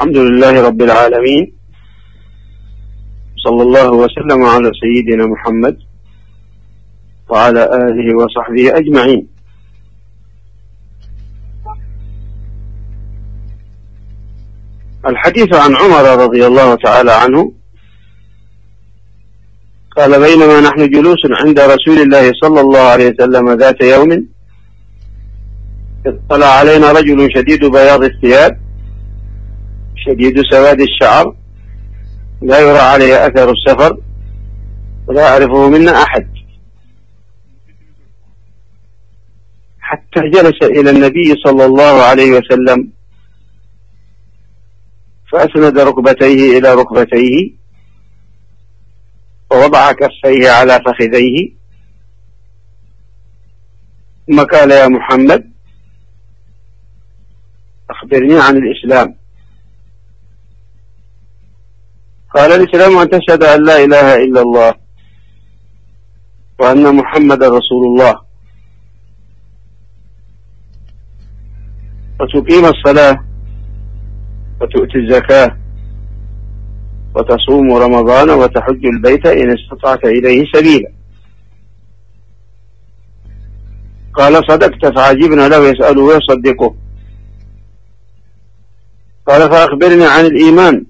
الحمد لله رب العالمين. صلى الله وسلم على سيدنا محمد وعلى آله وصحبه أجمعين. الحديث عن عمر رضي الله تعالى عنه قال بينما نحن جلوس عند رسول الله صلى الله عليه وسلم ذات يوم اطلع علينا رجل شديد بياض الثياب شديد سواد الشعر لا يرى عليه أثر السفر ولا يعرفه منا أحد. حتى جلس إلى النبي صلى الله عليه وسلم فأسند ركبتيه إلى ركبتيه ووضع كفيه على فخذيه. ثم قال يا محمد أخبرني عن الإسلام. قال الإسلام أن تشهد أن لا إله إلا الله وأن محمد رسول الله. وتقيم الصلاة وتؤتي الزكاة وتصوم رمضان وتحج البيت إن استطعت إليه سبيلا. قال صدقت فعجبنا له يسأله ويصدقه. قال فأخبرني عن الإيمان.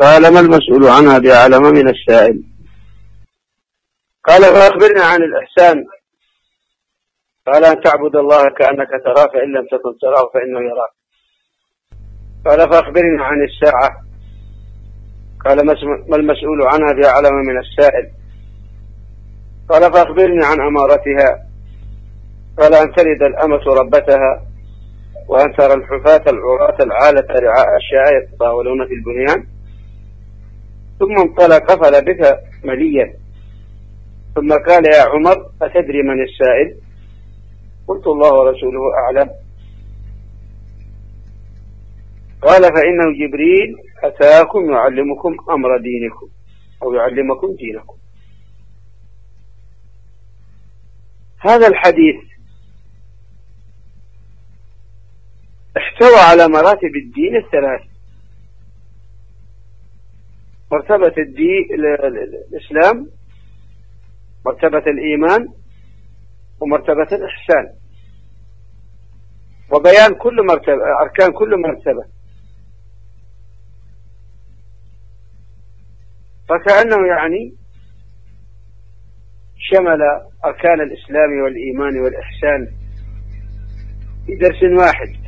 قال ما المسؤول عنها بأعلم من السائل؟ قال فأخبرني عن الإحسان. قال أن تعبد الله كأنك تراه فإن لم تكن تراه فإنه يراك. قال فأخبرني عن الساعة. قال ما المسؤول عنها بأعلم من السائل؟ قال فأخبرني عن أمارتها. قال أن تلد الأمة ربتها وأن ترى الحفاة العراة العالة رعاء الشاء يتطاولون في البنيان. ثم انطلق فلبث مليا. ثم قال يا عمر أتدري من السائل؟ قلت الله ورسوله أعلم. قال فإنه جبريل أتاكم يعلمكم أمر دينكم أو يعلمكم دينكم. هذا الحديث احتوى على مراتب الدين الثلاث. مرتبة الإسلام مرتبة الإيمان ومرتبة الإحسان. وبيان كل مرتبة أركان كل مرتبة. فكأنه يعني شمل أركان الإسلام والإيمان والإحسان في درس واحد.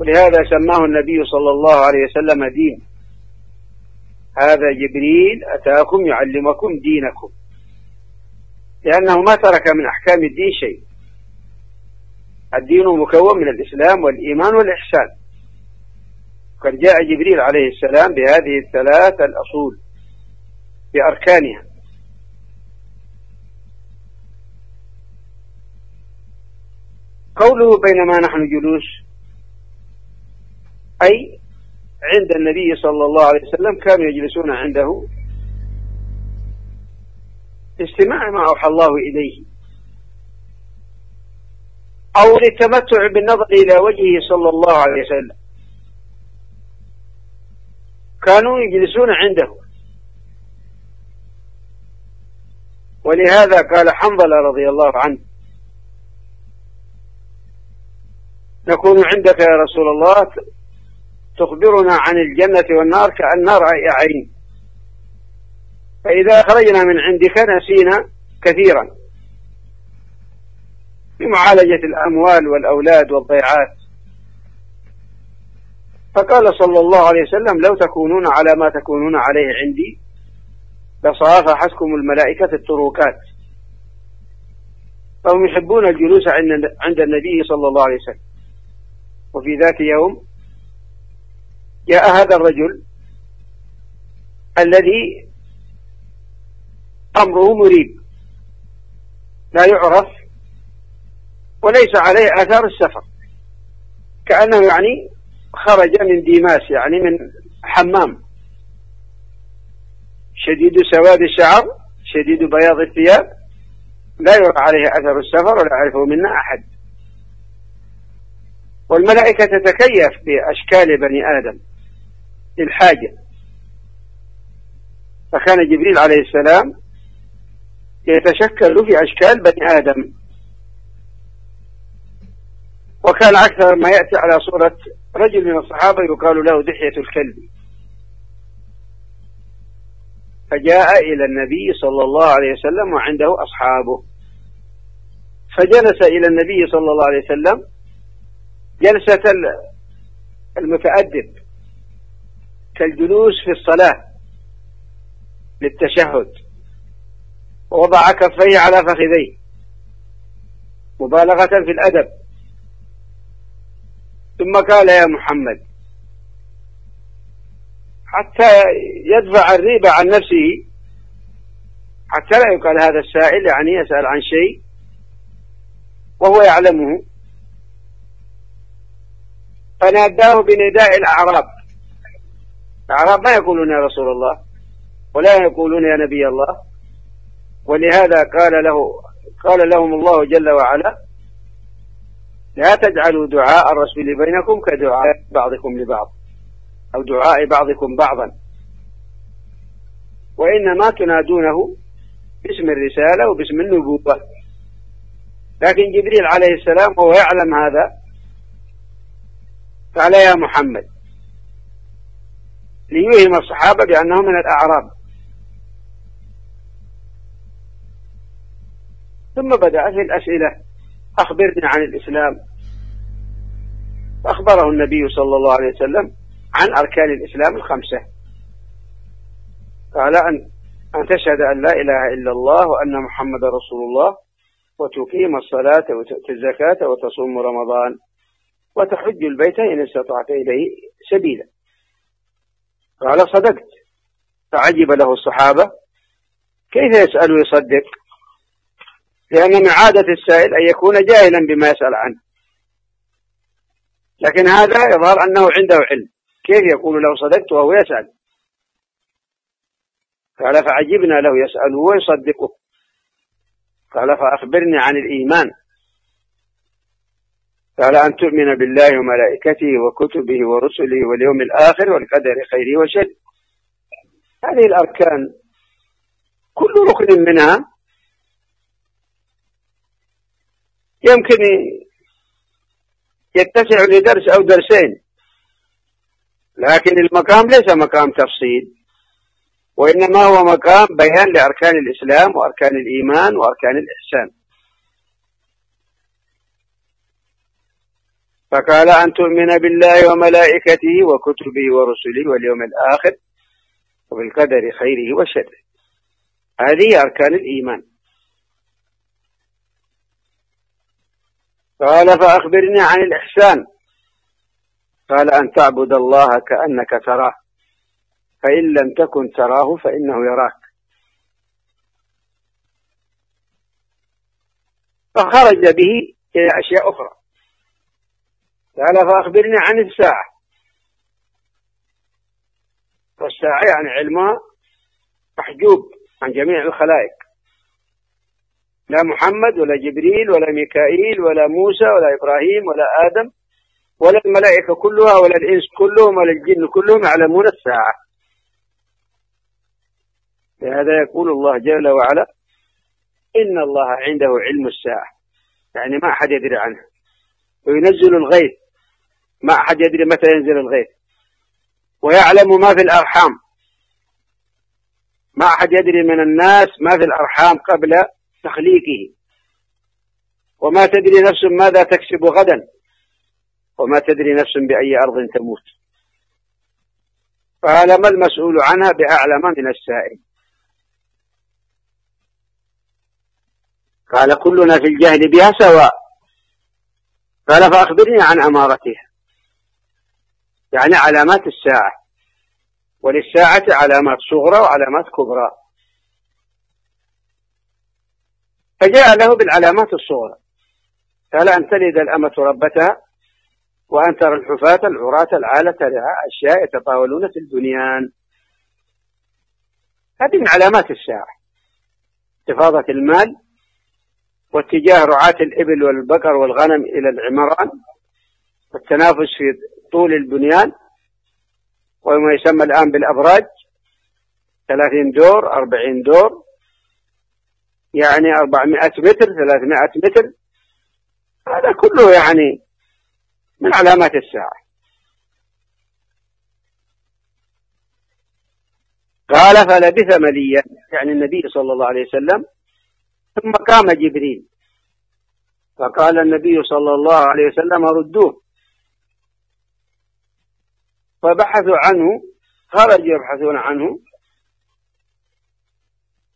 ولهذا سماه النبي صلى الله عليه وسلم دين. هذا جبريل أتاكم يعلمكم دينكم. لأنه ما ترك من أحكام الدين شيء. الدين مكون من الإسلام والإيمان والإحسان. قد جاء جبريل عليه السلام بهذه الثلاث الأصول بأركانها قوله بينما نحن جلوس أي عند النبي صلى الله عليه وسلم كانوا يجلسون عنده. استماع ما أوحى الله إليه. أو للتمتع بالنظر إلى وجهه صلى الله عليه وسلم. كانوا يجلسون عنده. ولهذا قال حنظلة رضي الله عنه. نكون عندك يا رسول الله تخبرنا عن الجنة والنار كأن رأي عين. فإذا خرجنا من عندك نسينا كثيرا. في معالجة الأموال والأولاد والضيعات. فقال صلى الله عليه وسلم لو تكونون على ما تكونون عليه عندي لصافحتكم الملائكة الطرقات فهم يحبون الجلوس عند النبي صلى الله عليه وسلم. وفي ذات يوم جاء هذا الرجل الذي أمره مريب لا يعرف وليس عليه آثار السفر كأنه يعني خرج من ديماس يعني من حمام. شديد سواد الشعر شديد بياض الثياب لا يرى عليه أثر السفر ولا يعرفه منا أحد. والملائكة تتكيف بأشكال بني آدم. للحاجة فكان جبريل عليه السلام يتشكل في أشكال بني آدم. وكان أكثر ما يأتي على صورة رجل من الصحابة يقال له دحية الكلب. فجاء إلى النبي صلى الله عليه وسلم وعنده أصحابه. فجلس إلى النبي صلى الله عليه وسلم جلسة المتأدب. كالجلوس في الصلاة للتشهد. ووضع كفيه على فخذيه. مبالغة في الأدب. ثم قال يا محمد حتى يدفع الريبة عن نفسه حتى لا يقال هذا السائل يعني يسأل عن شيء وهو يعلمه. فناداه بنداء الأعراب. الأعراب ما يقولون يا رسول الله ولا يقولون يا نبي الله. ولهذا قال له قال لهم الله جل وعلا لا تجعلوا دعاء الرسول بينكم كدعاء بعضكم لبعض أو دعاء بعضكم بعضا. وإنما تنادونه باسم الرسالة وباسم النبوة. لكن جبريل عليه السلام وهو يعلم هذا قال يا محمد. ليوهم الصحابة بأنهم من الأعراب. ثم بدأ في الأسئلة. أخبرني عن الإسلام. فأخبره النبي صلى الله عليه وسلم عن أركان الإسلام الخمسة. قال أن أن تشهد أن لا إله إلا الله وأن محمد رسول الله وتقيم الصلاة وتؤتي الزكاة وتصوم رمضان وتحج البيت إن استطعت إليه سبيلا. قال صدقت. فعجب له الصحابة. كيف يسأل ويصدق؟ لأن من عادة السائل أن يكون جاهلا بما يسأل عنه. لكن هذا يظهر أنه عنده علم. كيف يقول له صدقت وهو يسأل؟ قال فعجبنا له يسأله ويصدقه. قال فأخبرني عن الإيمان. قال أن تؤمن بالله وملائكته وكتبه ورسله واليوم الآخر والقدر خيره وشره. هذه الأركان كل ركن منها يمكن يتسع لدرس أو درسين لكن المقام ليس مقام تفصيل وإنما هو مقام بيان لأركان الإسلام وأركان الإيمان وأركان الإحسان. فقال أن تؤمن بالله وملائكته وكتبه ورسله واليوم الآخر وبالقدر خيره وشره. هذه أركان الإيمان. قال فأخبرني عن الإحسان. قال أن تعبد الله كأنك تراه. فإن لم تكن تراه فإنه يراك. فخرج به إلى أشياء أخرى. قال فأخبرني عن الساعة. والساعة يعني علمها محجوب عن جميع الخلائق. لا محمد ولا جبريل ولا ميكائيل ولا موسى ولا إبراهيم ولا آدم ولا الملائكة كلها ولا الإنس كلهم ولا الجن كلهم يعلمون الساعة. لهذا يقول الله جل وعلا إن الله عنده علم الساعة. يعني ما أحد يدري عنه وينزل الغيث. ما أحد يدري متى ينزل الغيث. ويعلم ما في الأرحام. ما أحد يدري من الناس ما في الأرحام قبل تخليقه. وما تدري نفس ماذا تكسب غدا. وما تدري نفس بأي أرض تموت. فهذا ما المسؤول عنها؟ بأعلم من السائل. قال كلنا في الجهل بها سواء. قال فأخبرني عن أمارتها. يعني علامات الساعة وللساعة علامات صغرى وعلامات كبرى. فجاء له بالعلامات الصغرى. قال أن تلد الأمة ربتها وأن ترى الحفاة العراة العالة رعاء أشياء يتطاولون في البنيان. هذه من علامات الساعة. انتفاضة المال واتجاه رعاة الإبل والبقر والغنم إلى العمران والتنافس في طول البنيان وما يسمى الآن بالأبراج ثلاثين دور أربعين دور يعني أربعمائة متر ثلاثمائة متر. هذا كله يعني من علامات الساعة. قال فلبث مليا. يعني النبي صلى الله عليه وسلم ثم قام جبريل. فقال النبي صلى الله عليه وسلم ردوه. فبحثوا عنه خرجوا يبحثون عنه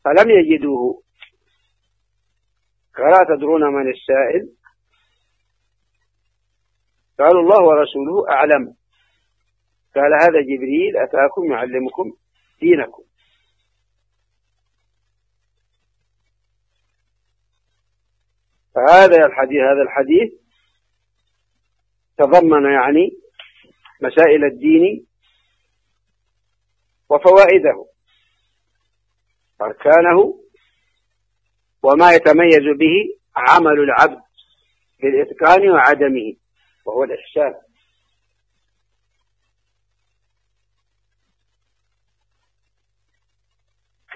فلم يجدوه. فلا تدرون من السائل. قالوا الله ورسوله أعلم. قال هذا جبريل أتاكم يعلمكم دينكم. فهذا الحديث هذا الحديث تضمن يعني مسائل الدين وفوائده أركانه وما يتميز به عمل العبد بالإتقان وعدمه وهو الإحسان.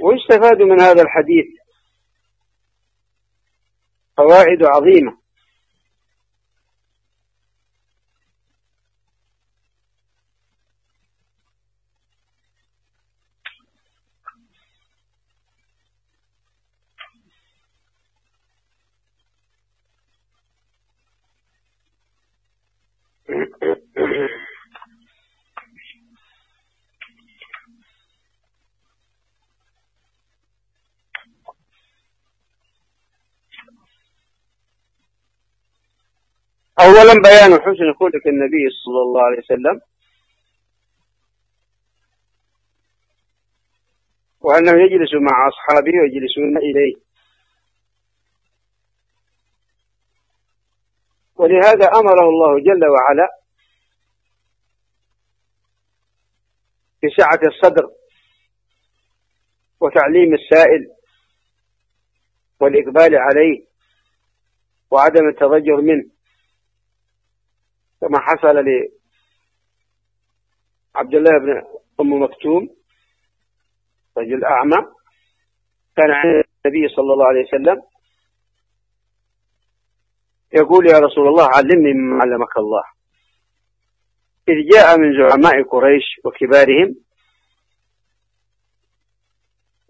ويستفاد من هذا الحديث فوائد عظيمة. أولا بيان حسن خلق النبي صلى الله عليه وسلم وأنه يجلس مع أصحابه ويجلسون إليه. ولهذا أمره الله جل وعلا بسعة الصدر وتعليم السائل والإقبال عليه وعدم التضجر منه. كما حصل لعبد الله بن أم مكتوم رجل أعمى كان عند النبي صلى الله عليه وسلم يقول يا رسول الله علمني مما علمك الله. إذ جاء من زعماء قريش وكبارهم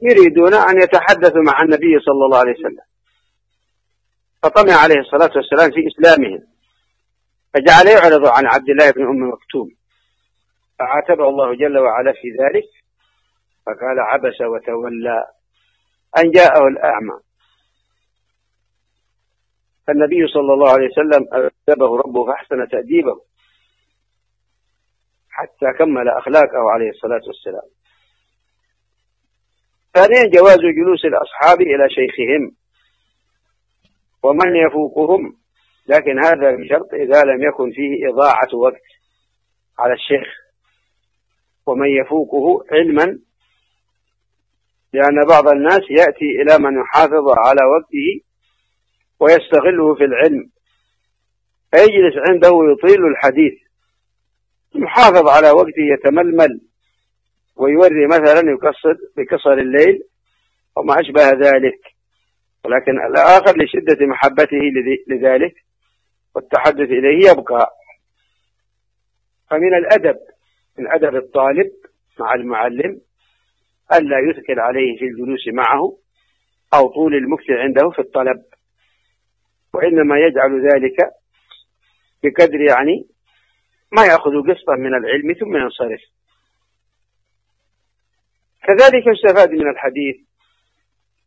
يريدون أن يتحدثوا مع النبي صلى الله عليه وسلم. فطمع عليه الصلاة والسلام في إسلامهم. فجعل يعرض عن عبد الله بن أم مكتوم. فعاتبه الله جل وعلا في ذلك فقال عبس وتولى أن جاءه الأعمى. فالنبي صلى الله عليه وسلم أدبه ربه فأحسن تأديبه حتى كمل أخلاقه عليه الصلاة والسلام. ثانيا جواز جلوس الأصحاب إلى شيخهم ومن يفوقهم. لكن هذا بشرط إذا لم يكن فيه إضاعة وقت على الشيخ. ومن يفوقه علما لأن بعض الناس يأتي إلى من يحافظ على وقته ويستغله في العلم. فيجلس عنده ويطيل الحديث يحافظ على وقته يتململ ويوري مثلا يقصد بقصر الليل وما أشبه ذلك. ولكن الآخر لشدة محبته لذلك. والتحدث إليه يبقى. فمن الأدب من أدب الطالب مع المعلم ألا يثقل عليه في الجلوس معه أو طول المكث عنده في الطلب وإنما يجعل ذلك بقدر يعني ما يأخذ قسطا من العلم ثم ينصرف. كذلك يستفاد من الحديث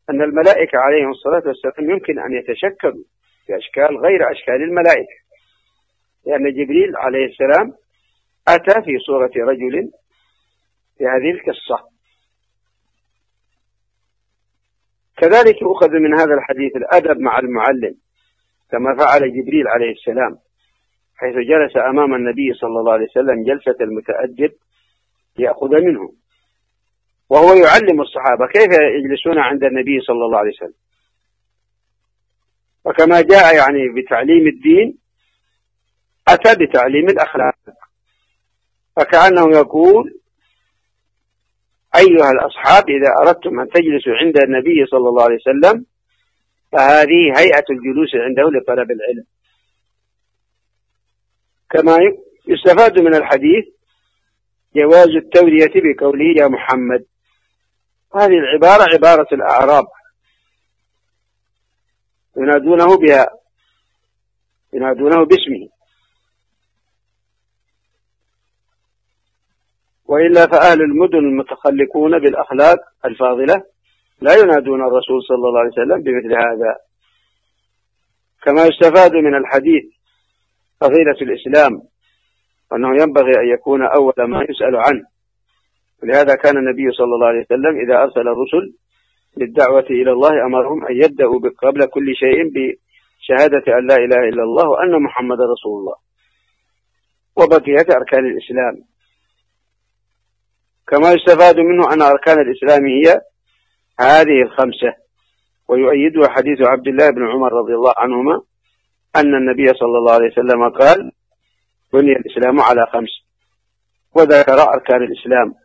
أن الملائكة عليهم الصلاة والسلام يمكن أن يتشكلوا بأشكال غير أشكال الملائكة. لأن جبريل عليه السلام أتى في صورة رجل في هذه القصة. كذلك يؤخذ من هذا الحديث الأدب مع المعلم كما فعل جبريل عليه السلام حيث جلس أمام النبي صلى الله عليه وسلم جلسة المتأدب ليأخذ منه. وهو يعلم الصحابة كيف يجلسون عند النبي صلى الله عليه وسلم. وكما جاء يعني بتعليم الدين أتى بتعليم الأخلاق. فكأنه يقول أيها الأصحاب إذا أردتم أن تجلسوا عند النبي صلى الله عليه وسلم فهذه هيئة الجلوس عنده لطلب العلم. كما يستفاد من الحديث جواز التولية بقوله يا محمد. هذه العبارة عبارة الأعراب. ينادونه بها. ينادونه باسمه. وإلا فأهل المدن المتخلقون بالأخلاق الفاضلة لا ينادون الرسول صلى الله عليه وسلم بمثل هذا. كما يستفاد من الحديث فضيلة الإسلام وأنه ينبغي أن يكون أول ما يسأل عنه. ولهذا كان النبي صلى الله عليه وسلم إذا أرسل الرسل للدعوة إلى الله أمرهم أن يبدأوا قبل كل شيء بشهادة أن لا إله إلا الله وأن محمد رسول الله. وبقية أركان الإسلام. كما يستفاد منه أن أركان الإسلام هي هذه الخمسة. ويؤيدها حديث عبد الله بن عمر رضي الله عنهما أن النبي صلى الله عليه وسلم قال بني الإسلام على خمس. وذكر أركان الإسلام.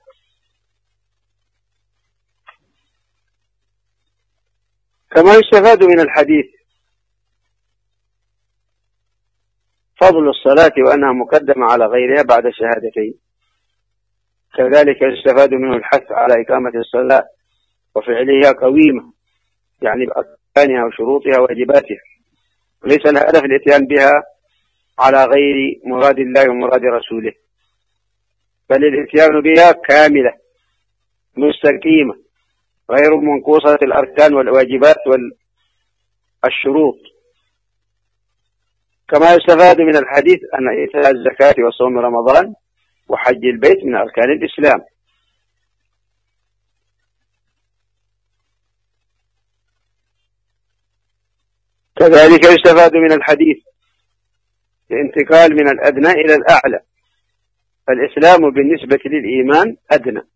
كما يستفاد من الحديث. فضل الصلاة وأنها مقدمة على غيرها بعد الشهادتين كذلك يستفاد منه الحث على إقامة الصلاة وفعلها قويمة يعني بأركانها وشروطها وواجباتها. وليس الهدف الإتيان بها على غير مراد الله ومراد رسوله. بل الإتيان بها كاملة مستقيمة. غير منقوصة الأركان والواجبات والشروط. كما يستفاد من الحديث أن إيتاء الزكاة وصوم رمضان وحج البيت من أركان الإسلام. كذلك يستفاد من الحديث الانتقال من الأدنى إلى الأعلى. فالإسلام بالنسبة للإيمان أدنى.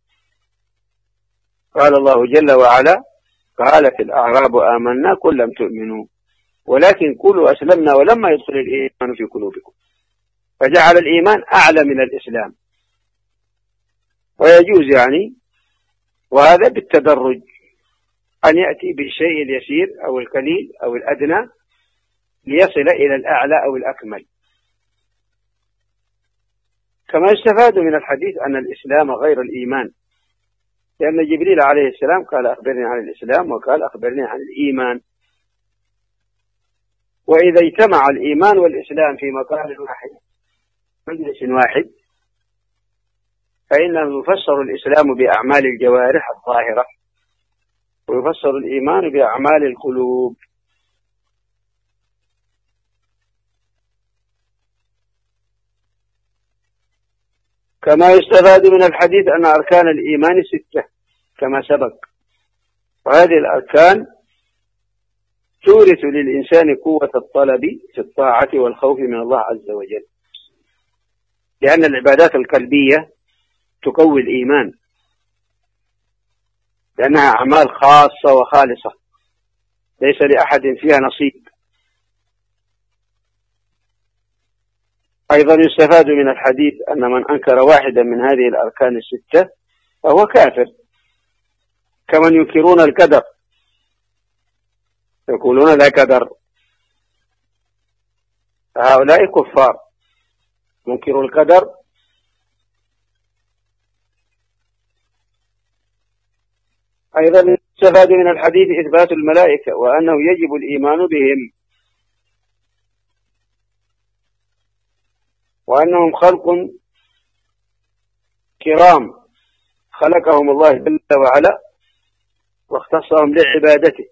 قال الله جل وعلا قالت الأعراب آمنا قل لم تؤمنوا ولكن قولوا أسلمنا ولما يدخل الإيمان في قلوبكم. فجعل الإيمان أعلى من الإسلام. ويجوز يعني وهذا بالتدرج أن يأتي بالشيء اليسير أو القليل أو الأدنى ليصل إلى الأعلى أو الأكمل. كما يستفاد من الحديث أن الإسلام غير الإيمان. لأن جبريل عليه السلام قال أخبرني عن الإسلام وقال أخبرني عن الإيمان. وإذا اجتمع الإيمان والإسلام في مقام واحد مجلس واحد فإنه يفسر الإسلام بأعمال الجوارح الظاهرة ويفسر الإيمان بأعمال القلوب. كما يستفاد من الحديث أن أركان الإيمان ستة كما سبق. وهذه الأركان تورث للإنسان قوة الطلب في الطاعة والخوف من الله عز وجل. لأن العبادات القلبية تقوي الإيمان. لأنها أعمال خاصة وخالصة. ليس لأحد فيها نصيب. أيضا يستفاد من الحديث أن من أنكر واحدا من هذه الأركان الستة فهو كافر كمن ينكرون القدر يقولون لا قدر فهؤلاء كفار منكر القدر أيضا يستفاد من الحديث إثبات الملائكة وأنه يجب الإيمان بهم. وأنهم خلق كرام خلقهم الله جل وعلا واختصهم لعبادته.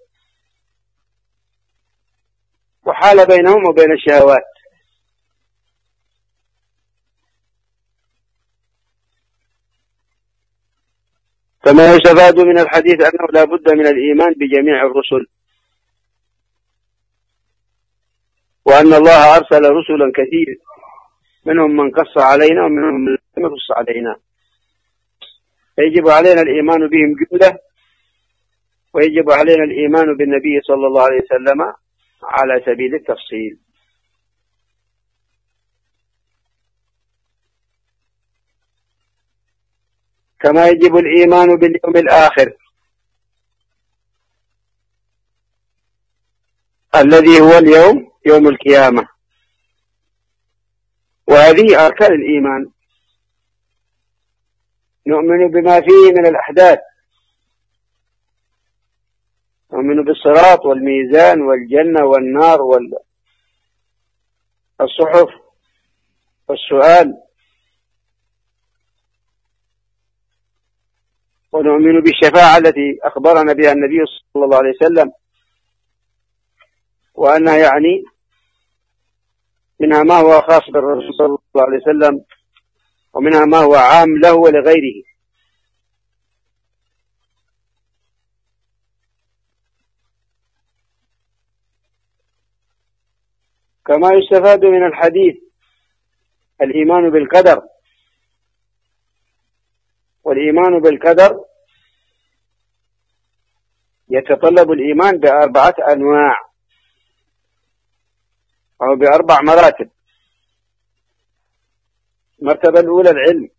وحال بينهم وبين الشهوات. فما يستفاد من الحديث أنه لا بد من الإيمان بجميع الرسل. وأن الله أرسل رسلا كثيرا. منهم من قص علينا ومنهم من لم يقص علينا. فيجب علينا الإيمان بهم جملة ويجب علينا الإيمان بالنبي صلى الله عليه وسلم على سبيل التفصيل. كما يجب الإيمان باليوم الآخر. الذي هو اليوم يوم القيامة. وهذه أركان الإيمان. نؤمن بما فيه من الأحداث. نؤمن بالصراط والميزان والجنة والنار والصحف والسؤال. ونؤمن بالشفاعة التي أخبرنا بها النبي صلى الله عليه وسلم. وأنها يعني منها ما هو خاص بالرسول صلى الله عليه وسلم ومنها ما هو عام له ولغيره. كما يستفاد من الحديث الإيمان بالقدر. والإيمان بالقدر يتطلب الإيمان بأربعة أنواع. أو بأربع مراتب. المرتبة الأولى العلم.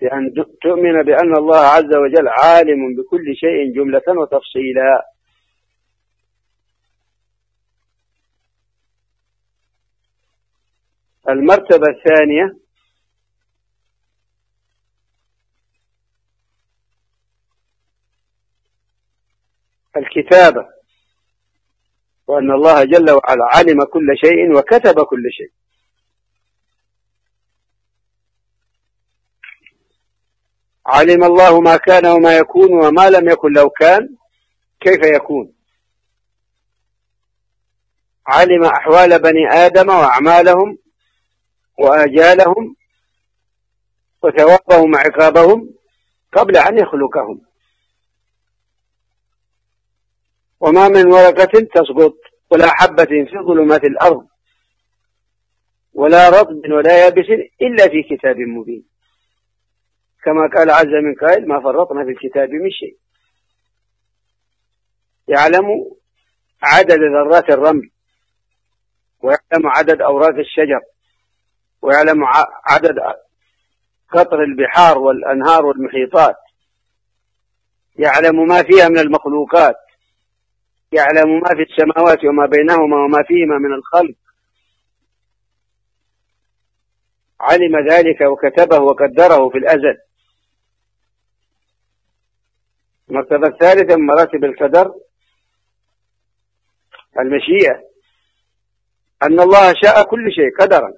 بأن تؤمن بأن الله عز وجل عالم بكل شيء جملة وتفصيلا. المرتبة الثانية الكتابة. وأن الله جل وعلا علم كل شيء وكتب كل شيء. علم الله ما كان وما يكون وما لم يكن لو كان كيف يكون؟ علم أحوال بني آدم وأعمالهم وآجالهم وثوابهم وعقابهم قبل أن يخلقهم. وما من ورقة تسقط ولا حبة في ظلمات الأرض ولا رطب ولا يابس إلا في كتاب مبين. كما قال عز من قائل ما فرطنا في الكتاب من شيء. يعلم عدد ذرات الرمل ويعلم عدد أوراق الشجر ويعلم عدد قطر البحار والأنهار والمحيطات يعلم ما فيها من المخلوقات يعلم ما في السماوات وما بينهما وما فيهما من الخلق. علم ذلك وكتبه وقدره في الأزل. المرتبة الثالثة من مراتب القدر المشيئة. أن الله شاء كل شيء قدرا.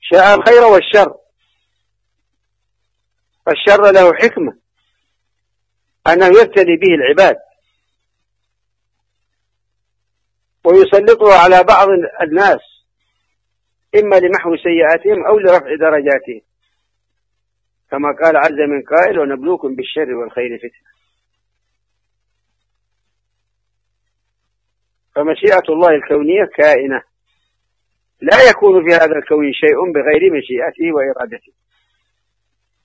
شاء الخير والشر. فالشر له حكمة. أنه يبتلي به العباد. ويسلطه على بعض الناس إما لمحو سيئاتهم أو لرفع درجاتهم. كما قال عز من قائل ونبلوكم بالشر والخير فتنة. فمشيئة الله الكونية كائنة. لا يكون في هذا الكون شيء بغير مشيئته وإرادته.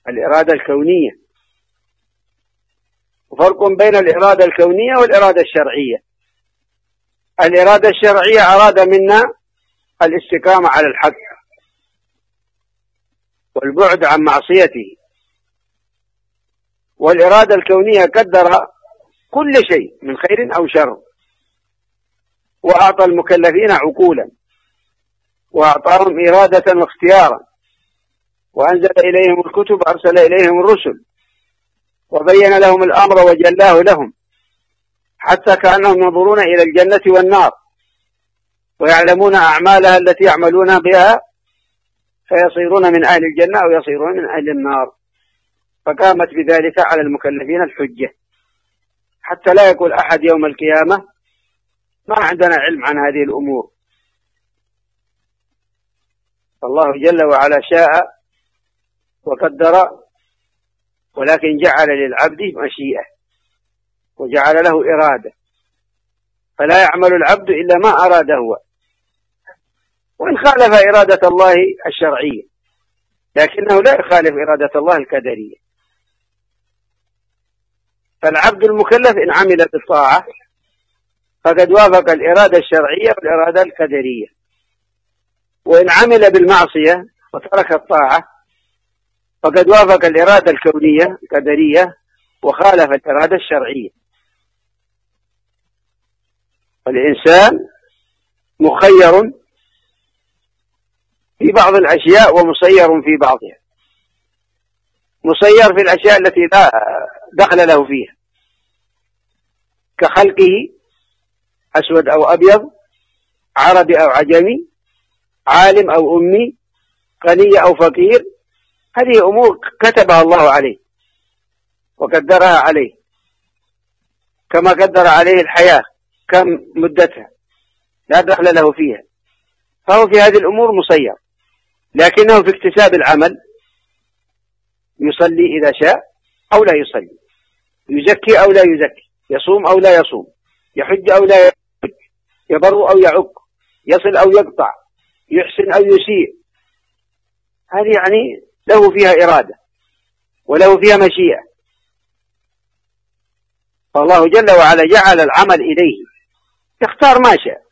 الإرادة الكونية. وفرق بين الإرادة الكونية والإرادة الشرعية. الإرادة الشرعية أراد منا الاستقامة على الحق والبعد عن معصيته. والإرادة الكونية قدر كل شيء من خير أو شر. وأعطى المكلفين عقولا. وأعطاهم إرادة واختيارا. وأنزل إليهم الكتب أرسل إليهم الرسل. وبين لهم الأمر وجلاه لهم. حتى كأنهم ينظرون إلى الجنة والنار ويعلمون أعمالها التي يعملون بها فيصيرون من أهل الجنة أو يصيرون من أهل النار. فقامت بذلك على المكلفين الحجة. حتى لا يقول أحد يوم القيامة ما عندنا علم عن هذه الأمور. فالله جل وعلا شاء وقدر ولكن جعل للعبد مشيئة. وجعل له إرادة. فلا يعمل العبد إلا ما أراد هو. وإن خالف إرادة الله الشرعية لكنه لا يخالف إرادة الله الكدرية فالعبد المكلف إن عمل بالطاعة فقد وافق الإرادة الشرعية والإرادة القدرية. وإن عمل بالمعصية وترك الطاعة فقد وافق الإرادة الكونية القدرية وخالف الإرادة الشرعية. الإنسان مخير في بعض الأشياء ومسير في بعضها. مسير في الأشياء التي لا دخل له فيها. كخلقه أسود أو أبيض عربي أو عجمي عالم أو أمي غني أو فقير هذه أمور كتبها الله عليه وقدرها عليه. كما قدر عليه الحياة. كم مدتها لا دخل له فيها. فهو في هذه الأمور مسير لكنه في اكتساب العمل يصلي إذا شاء أو لا يصلي. يزكي أو لا يزكي. يصوم أو لا يصوم. يحج أو لا يحج. يبر أو يعق يصل أو يقطع. يحسن أو يسيء. هذه يعني له فيها إرادة وله فيها مشيئة. فالله جل وعلا جعل العمل إليه. يختار ما شاء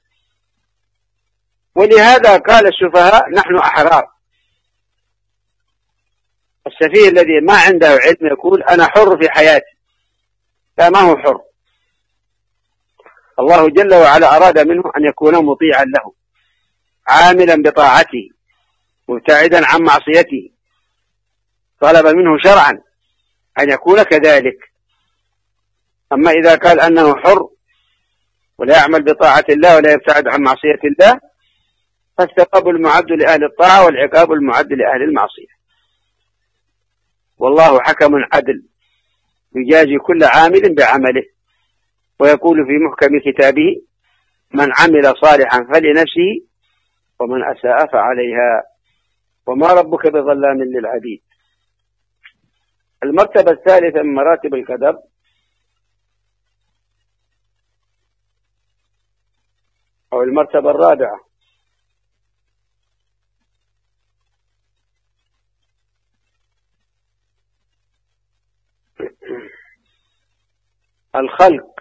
ولهذا قال السفهاء نحن أحرار. السفيه الذي ما عنده علم يقول أنا حر في حياتي. لا ما هو حر. الله جل وعلا أراد منه أن يكون مطيعا له عاملا بطاعته مبتعدا عن معصيته. طلب منه شرعا أن يكون كذلك. أما إذا قال أنه حر ولا يعمل بطاعة الله ولا يبتعد عن معصية الله فالثواب المعد لأهل الطاعة والعقاب المعد لأهل المعصية. والله حكم عدل يجازي كل عامل بعمله ويقول في محكم كتابه من عمل صالحا فلنفسه ومن أساء فعليها. وما ربك بظلام للعبيد. المرتبة الثالثة من مراتب القدر أو المرتبة الرابعة. الخلق.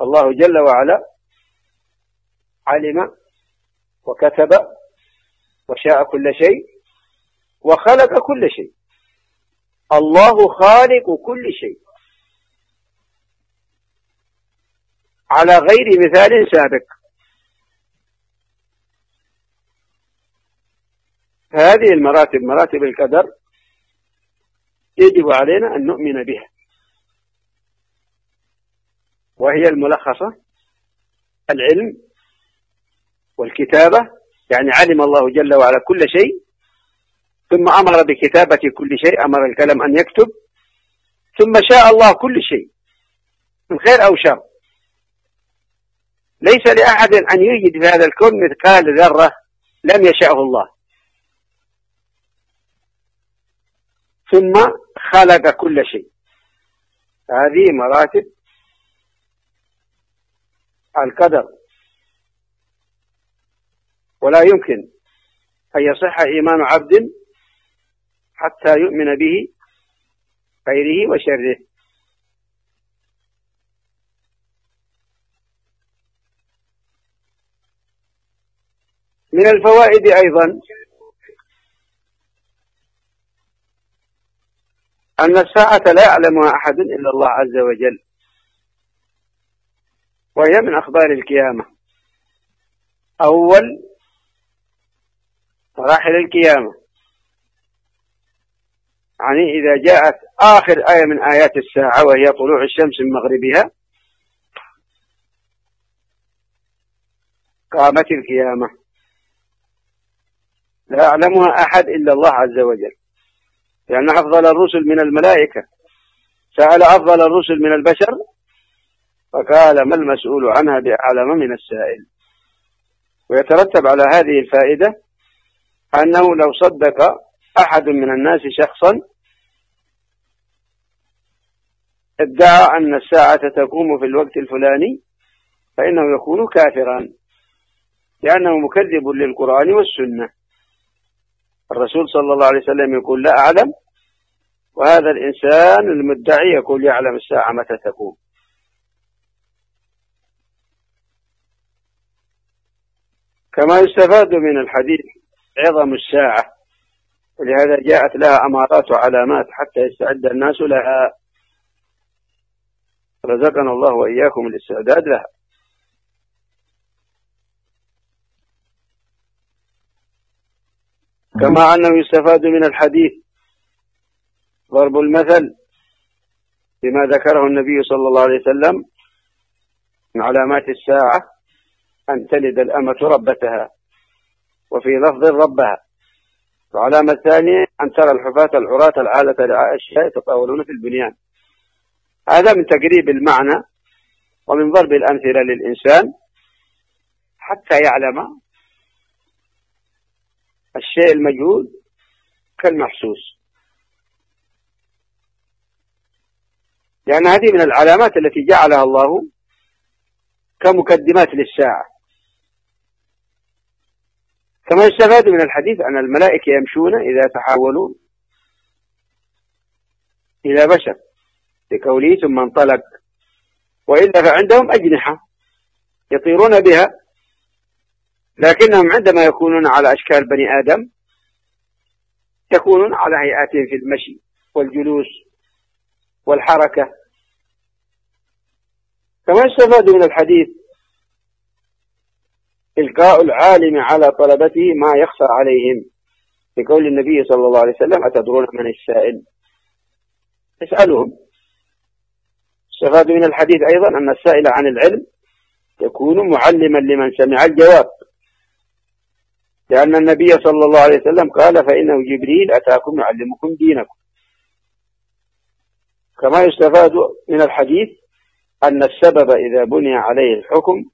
الله جل وعلا علم وكتب وشاء كل شيء وخلق كل شيء. الله خالق كل شيء. على غير مثال سابق. هذه المراتب مراتب القدر يجب علينا أن نؤمن بها. وهي الملخصة العلم والكتابة. يعني علم الله جل وعلا كل شيء ثم أمر بكتابة كل شيء أمر الكلام أن يكتب ثم شاء الله كل شيء من خير أو شر. ليس لأحد أن يجد في هذا الكون مثقال ذرة لم يشأه الله. ثم خلق كل شيء. هذه مراتب القدر. ولا يمكن أن يصح إيمان عبد حتى يؤمن به خيره وشره. من الفوائد أيضا أن الساعة لا يعلمها أحد إلا الله عز وجل وهي من أخبار القيامة. أول مراحل القيامة. يعني إذا جاءت آخر آية من آيات الساعة وهي طلوع الشمس من مغربها قامت القيامة. لا يعلمها أحد إلا الله عز وجل. لأن أفضل الرسل من الملائكة. سأل أفضل الرسل من البشر فقال ما المسؤول عنها بأعلم من السائل؟ ويترتب على هذه الفائدة أنه لو صدق أحد من الناس شخصا ادعى أن الساعة تقوم في الوقت الفلاني فإنه يكون كافرا لأنه مكذب للقرآن والسنة. الرسول صلى الله عليه وسلم يقول لا أعلم وهذا الإنسان المدعي يقول يعلم الساعة متى تقوم. كما يستفاد من الحديث عظم الساعة ولهذا جاءت لها أمارات وعلامات حتى يستعد الناس لها. رزقنا الله وإياكم الاستعداد لها. كما أنه يستفاد من الحديث ضرب المثل بما ذكره النبي صلى الله عليه وسلم من علامات الساعة أن تلد الأمة ربتها وفي لفظ ربها. العلامة الثانية أن ترى الحفاة العراة العالة رعاء الشاء يتطاولون في البنيان. هذا من تقريب المعنى ومن ضرب الأمثلة للإنسان حتى يعلم الشيء المجهول كالمحسوس. لأن هذه من العلامات التي جعلها الله كمقدمات للساعة. كما يستفاد من الحديث أن الملائكة يمشون إذا تحولوا إلى بشر لقوله ثم انطلق. وإلا فعندهم أجنحة يطيرون بها لكنهم عندما يكونون على أشكال بني آدم يكونون على هيئاتهم في المشي والجلوس والحركة. كما يستفاد من الحديث إلقاء العالم على طلبته ما يخفى عليهم. بقول النبي صلى الله عليه وسلم أتدرون من السائل؟ اسألهم. استفاد من الحديث أيضا أن السائل عن العلم يكون معلما لمن سمع الجواب. لأن النبي صلى الله عليه وسلم قال فإنه جبريل أتاكم يعلمكم دينكم. كما يستفاد من الحديث أن السبب إذا بني عليه الحكم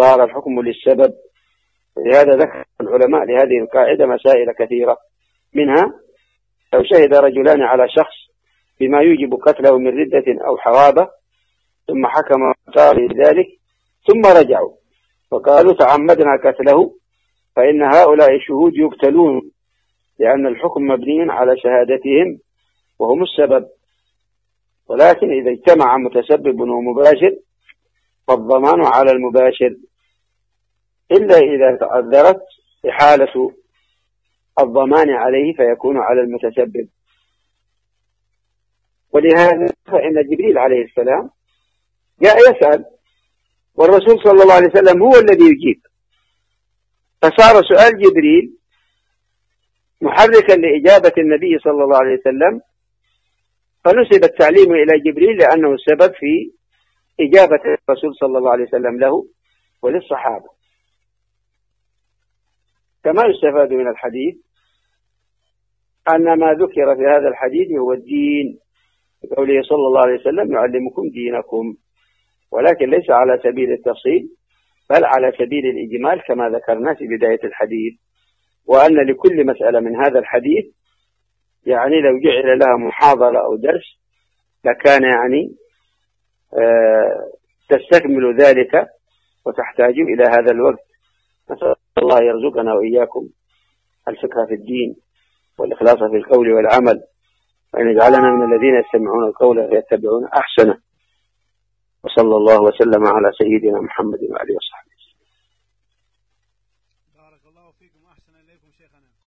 صار الحكم للسبب. لهذا ذكر العلماء لهذه القاعدة مسائل كثيرة. منها لو شهد رجلان على شخص بما يوجب قتله من ردة أو حرابة ثم حكم قال ذلك ثم رجعوا. فقالوا تعمدنا قتله فإن هؤلاء الشهود يقتلون لأن الحكم مبني على شهادتهم وهم السبب. ولكن إذا اجتمع متسبب ومباشر فالضمان على المباشر. إلا إذا تعذرت إحالة الضمان عليه فيكون على المتسبب. ولهذا فإن جبريل عليه السلام جاء يسأل والرسول صلى الله عليه وسلم هو الذي يجيب. فصار سؤال جبريل محركا لإجابة النبي صلى الله عليه وسلم فنسب التعليم إلى جبريل لأنه السبب في إجابة الرسول صلى الله عليه وسلم له وللصحابة. كما يستفاد من الحديث أن ما ذكر في هذا الحديث هو الدين. بقوله صلى الله عليه وسلم يعلمكم دينكم ولكن ليس على سبيل التفصيل. بل على سبيل الإجمال كما ذكرنا في بداية الحديث وأن لكل مسألة من هذا الحديث يعني لو جعل لها محاضرة أو درس لكان يعني آه تستكمل ذلك وتحتاج إلى هذا الوقت. نسأل الله يرزقنا وإياكم الفقه في الدين والإخلاص في القول والعمل وأن يجعلنا من الذين يستمعون القول فيتبعون أحسنه. وصلى الله وسلم على سيدنا محمد وعلى اله وصحبه.